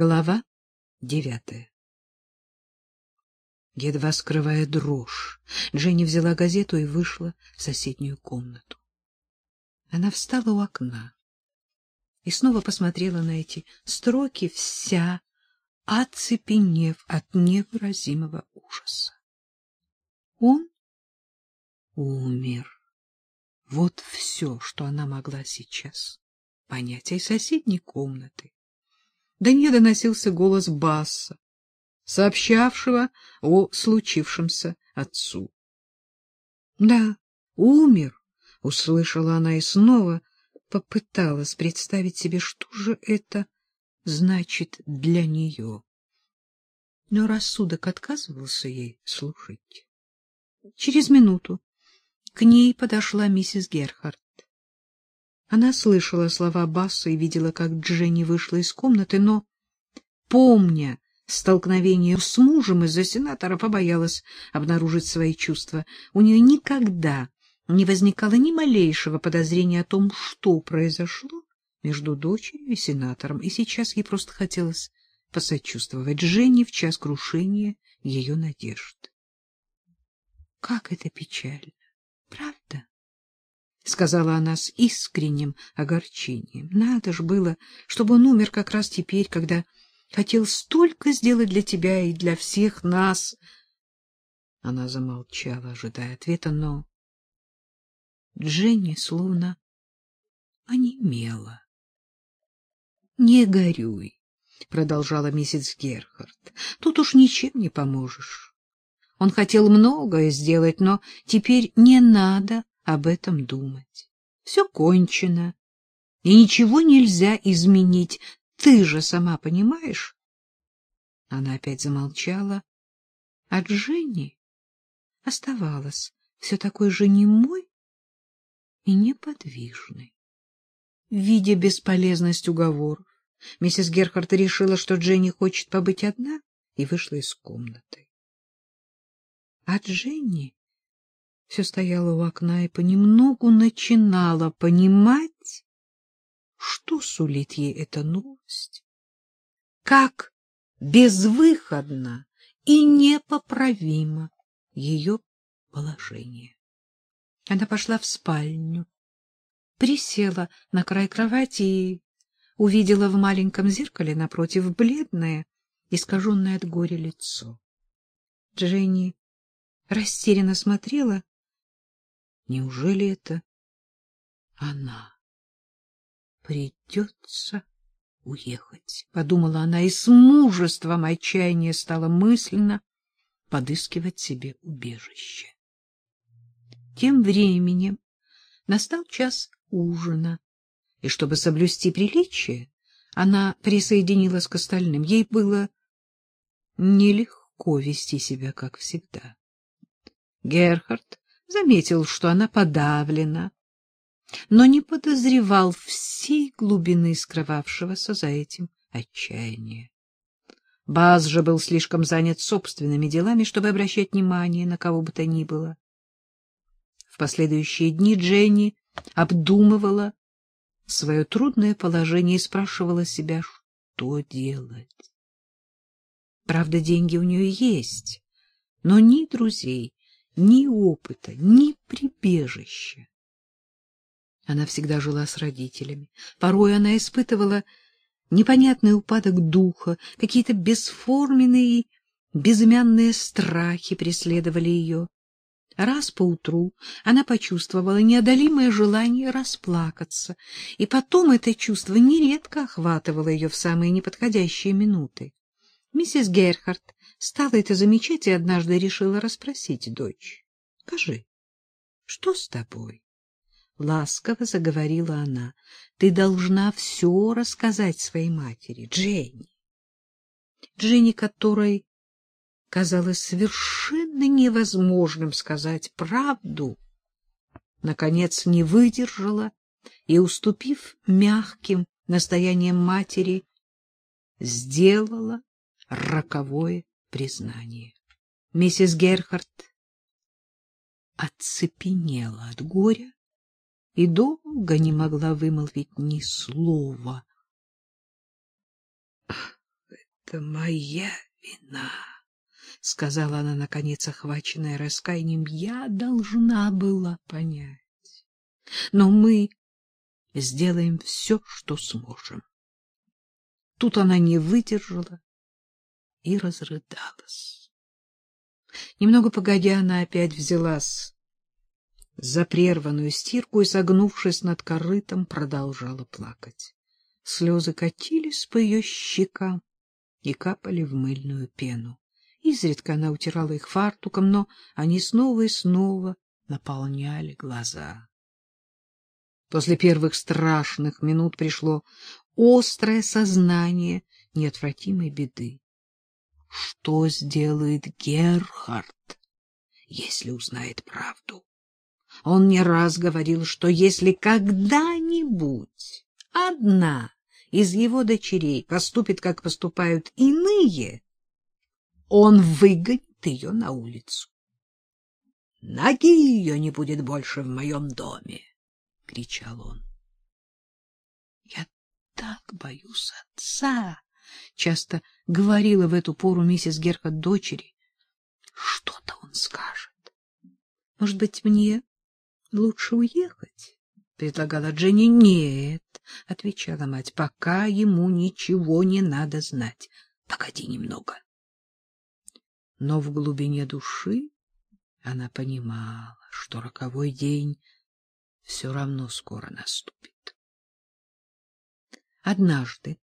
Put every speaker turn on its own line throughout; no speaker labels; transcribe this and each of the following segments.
Глава девятая Едва скрывая дрожь, Дженни взяла газету и вышла в соседнюю комнату. Она встала у окна и снова посмотрела на эти строки, вся оцепенев от невыразимого ужаса. Он умер. Вот все, что она могла сейчас понять. А из соседней комнаты до нее доносился голос Басса, сообщавшего о случившемся отцу. — Да, умер, — услышала она и снова попыталась представить себе, что же это значит для нее. Но рассудок отказывался ей слушать. Через минуту к ней подошла миссис Герхард. Она слышала слова Басса и видела, как Дженни вышла из комнаты, но, помня столкновение с мужем из-за сенатора, побоялась обнаружить свои чувства. У нее никогда не возникало ни малейшего подозрения о том, что произошло между дочерью и сенатором, и сейчас ей просто хотелось посочувствовать Жене в час крушения ее надежд. Как это печально, правда? — сказала она с искренним огорчением. — Надо ж было, чтобы он умер как раз теперь, когда хотел столько сделать для тебя и для всех нас. Она замолчала, ожидая ответа, но Дженни словно онемела. — Не горюй, — продолжала миссис Герхард. — Тут уж ничем не поможешь. Он хотел многое сделать, но теперь не надо об этом думать. Все кончено, и ничего нельзя изменить. Ты же сама понимаешь? Она опять замолчала, а Дженни оставалась все такой же немой и неподвижной. Видя бесполезность уговоров, миссис Герхард решила, что Дженни хочет побыть одна, и вышла из комнаты. А Дженни все стояла у окна и понемногу начинала понимать, что сулит ей эта новость. Как безвыходно и непоправимо ее положение. Она пошла в спальню, присела на край кровати и увидела в маленьком зеркале напротив бледное, искаженное от горя лицо. Дженни растерянно смотрела Неужели это она? Придется уехать, — подумала она, и с мужеством отчаяния стала мысленно подыскивать себе убежище. Тем временем настал час ужина, и чтобы соблюсти приличие, она присоединилась к остальным. Ей было нелегко вести себя, как всегда. Герхард заметил, что она подавлена, но не подозревал всей глубины скрывавшегося за этим отчаяния. Баз же был слишком занят собственными делами, чтобы обращать внимание на кого бы то ни было. В последующие дни Дженни обдумывала свое трудное положение и спрашивала себя, что делать. Правда, деньги у нее есть, но ни друзей, ни опыта, ни прибежища. Она всегда жила с родителями. Порой она испытывала непонятный упадок духа, какие-то бесформенные, безымянные страхи преследовали ее. Раз поутру она почувствовала неодолимое желание расплакаться, и потом это чувство нередко охватывало ее в самые неподходящие минуты. Миссис Герхард стала это замечать и однажды решила расспросить дочь. — Скажи, что с тобой? Ласково заговорила она. — Ты должна все рассказать своей матери, Дженни. Дженни, которой казалось совершенно невозможным сказать правду, наконец не выдержала и, уступив мягким настояниям матери, сделала роковое признание. Миссис Герхард оцепенела от горя и долго не могла вымолвить ни слова. это моя вина, — сказала она, наконец, охваченная раскаянием. — Я должна была понять. Но мы сделаем все, что сможем. Тут она не выдержала и разрыдалась. Немного погодя, она опять взялась за прерванную стирку и, согнувшись над корытом, продолжала плакать. Слезы катились по ее щекам и капали в мыльную пену. Изредка она утирала их фартуком, но они снова и снова наполняли глаза. После первых страшных минут пришло острое сознание неотвратимой беды. Что сделает Герхард, если узнает правду? Он не раз говорил, что если когда-нибудь одна из его дочерей поступит, как поступают иные, он выгонит ее на улицу. — Ноги ее не будет больше в моем доме! — кричал он. — Я так боюсь отца! — часто говорила в эту пору миссис Герхард дочери. — Что-то он скажет. Может быть, мне лучше уехать? — предлагала Дженни. — Нет, — отвечала мать, — пока ему ничего не надо знать. Погоди немного. Но в глубине души она понимала, что роковой день все равно скоро наступит. Однажды,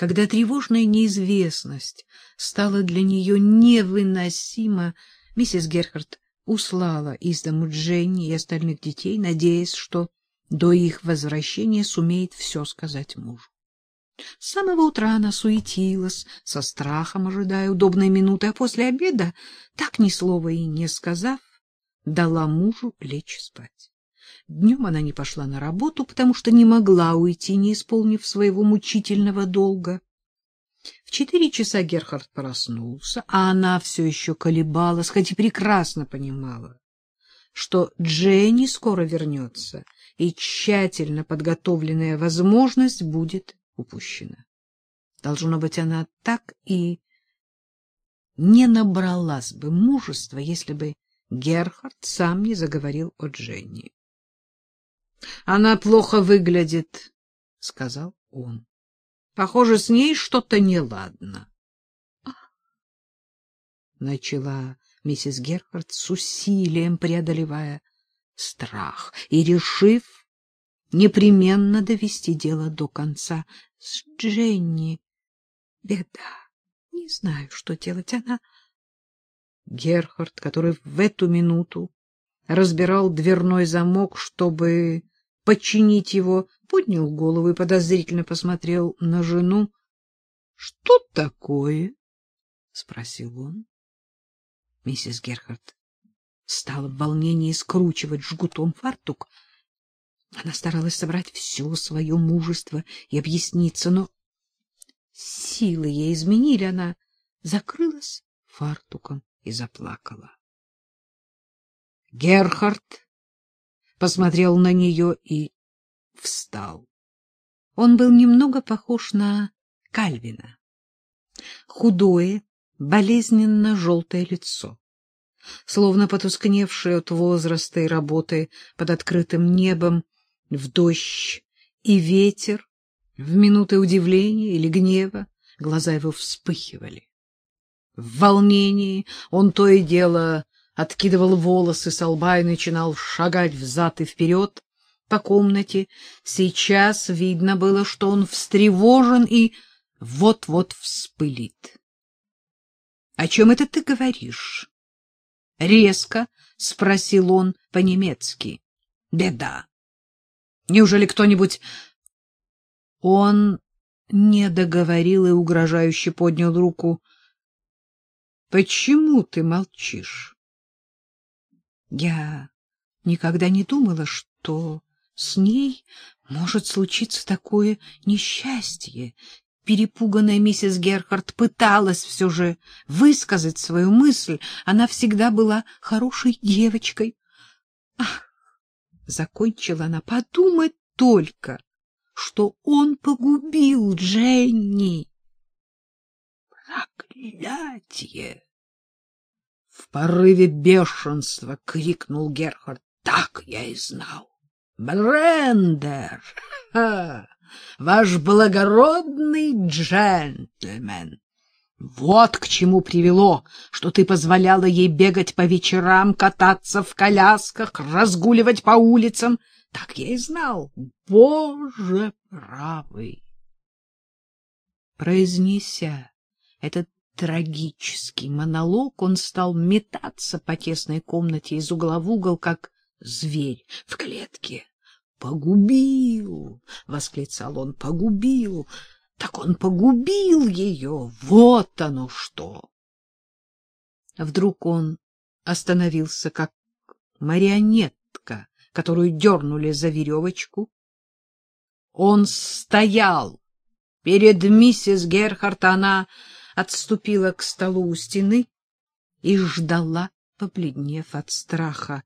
когда тревожная неизвестность стала для нее невыносима, миссис Герхард услала из дому Дженни и остальных детей, надеясь, что до их возвращения сумеет все сказать мужу. С самого утра она суетилась, со страхом ожидая удобной минуты, а после обеда, так ни слова и не сказав, дала мужу лечь спать. Днем она не пошла на работу, потому что не могла уйти, не исполнив своего мучительного долга. В четыре часа Герхард проснулся, а она все еще колебалась, хоть и прекрасно понимала, что Дженни скоро вернется, и тщательно подготовленная возможность будет упущена. Должно быть, она так и не набралась бы мужества, если бы Герхард сам не заговорил о Дженни. — Она плохо выглядит, — сказал он. — Похоже, с ней что-то неладно. Начала миссис Герхард с усилием преодолевая страх и решив непременно довести дело до конца. С Дженни беда. Не знаю, что делать. Она... Герхард, который в эту минуту разбирал дверной замок, чтобы починить его, поднял голову и подозрительно посмотрел на жену. — Что такое? — спросил он. Миссис Герхард стала в волнении скручивать жгутом фартук. Она старалась собрать все свое мужество и объясниться, но силы ей изменили. Она закрылась фартуком и заплакала. Герхард посмотрел на нее и встал. Он был немного похож на Кальвина. Худое, болезненно желтое лицо, словно потускневшее от возраста и работы под открытым небом, в дождь и ветер, в минуты удивления или гнева глаза его вспыхивали. В волнении он то и дело откидывал волосы со лба и начинал шагать взад и вперед по комнате. Сейчас видно было, что он встревожен и вот-вот вспылит. — О чем это ты говоришь? — резко спросил он по-немецки. — Беда. Неужели кто-нибудь... Он не договорил и угрожающе поднял руку. — Почему ты молчишь? Я никогда не думала, что с ней может случиться такое несчастье. Перепуганная миссис Герхард пыталась все же высказать свою мысль. Она всегда была хорошей девочкой. Ах, закончила она, подумать только, что он погубил Дженни. Проклятье! Порыве бешенства крикнул Герхард. Так я и знал. Брендер! Ха! Ваш благородный джентльмен! Вот к чему привело, что ты позволяла ей бегать по вечерам, кататься в колясках, разгуливать по улицам. Так я и знал. Боже правый! Произнеся этот трагический монолог, он стал метаться по тесной комнате из угла в угол, как зверь в клетке. «Погубил!» — восклицал он. «Погубил! Так он погубил ее! Вот оно что!» Вдруг он остановился, как марионетка, которую дернули за веревочку. Он стоял перед миссис Герхард, она отступила к столу у стены и ждала, побледнев от страха.